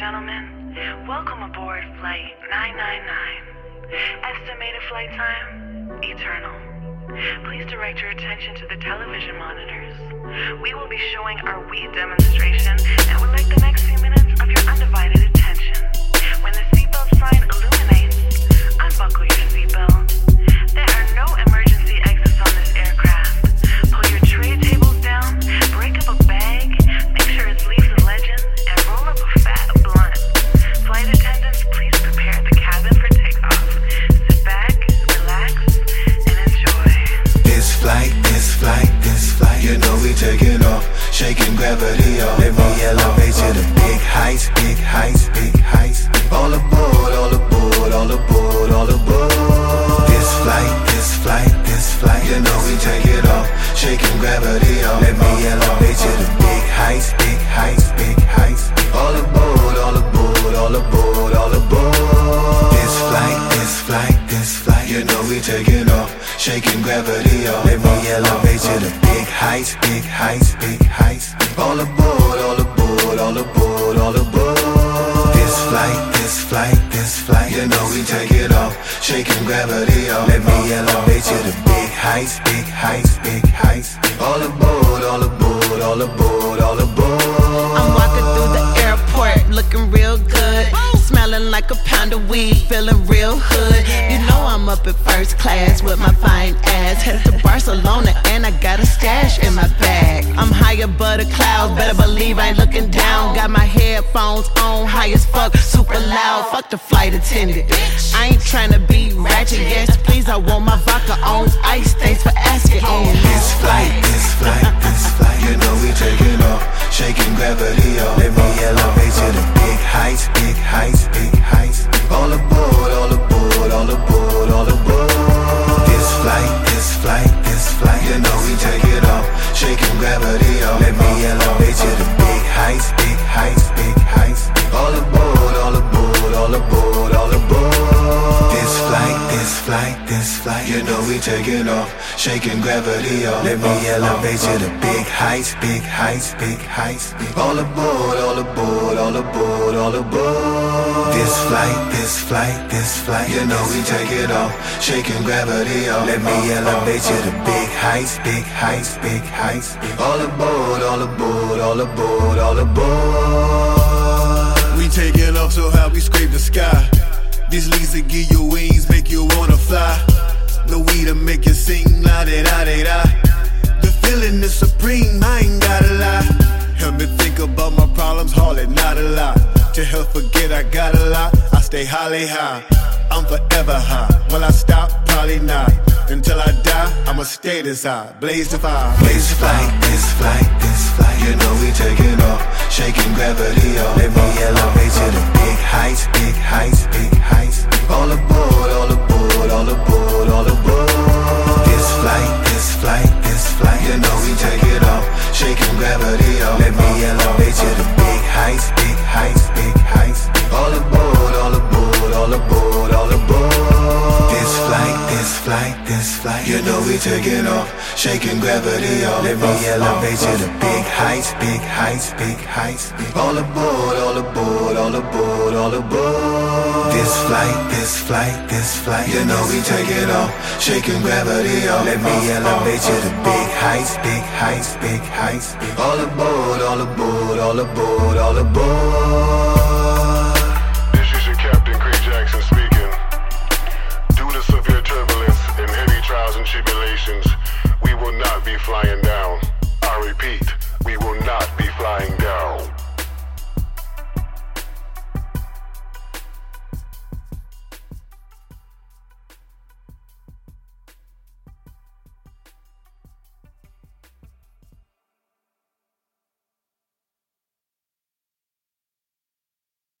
gentlemen, welcome aboard Flight 999. Estimated flight time, eternal. Please direct your attention to the television monitors. We will be showing our weed demonstration we taking off, shaking gravity off. Let me shaking gravity off. Let me elevate you to big heights, big heights, big heights. All aboard, all aboard, all aboard, all aboard. This flight, this flight, this flight, you know we take it off, shaking gravity off. Let me elevate you to big heights, big heights, big heights. All aboard, all aboard, all aboard, all aboard. I'm walking through the airport looking real good. Smelling like a pound of weed, feeling real hood. You know I'm up at first class with my fine ass. Headed to Barcelona and I got a stash in my bag. I'm high above the clouds, better believe I ain't looking down. Got my headphones on, high as fuck, super loud. Fuck the flight attendant. I ain't tryna be ratchet, yes, please. I want my vodka on take it off, shaking gravity off. You know we taking off, shaking gravity off. Let me elevate you to big heights, big heights, big heights. All aboard, all aboard, all aboard, all aboard. This flight, this flight, this flight, you know we take it off, shaking gravity off. Let me elevate you to big heights, big heights, big heights. All aboard, all aboard, all aboard, all aboard. We taking off so high we scrape the sky. These leaves that give you wings make you wanna fly. The weed to make you sing la da da da da. The feeling is supreme, I ain't gotta lie. Help me think about my problems, hardly not a lot. To help forget I got a lot, I stay highly high. I'm forever high. Will I stop? Probably not. Until I die, I'ma stay this high. Blaze the fire. This flight, this flight, this flight, taking off, shaking gravity off. Let me elevate you to big heights, big heights, big heights. Big All aboard, all aboard, all aboard, all aboard. This flight, this flight, this flight, you know we taking off, shaking gravity off. Let me elevate you to big heights, big heights, big heights. All aboard, all aboard, all aboard, all aboard. Tribulations, we will not be flying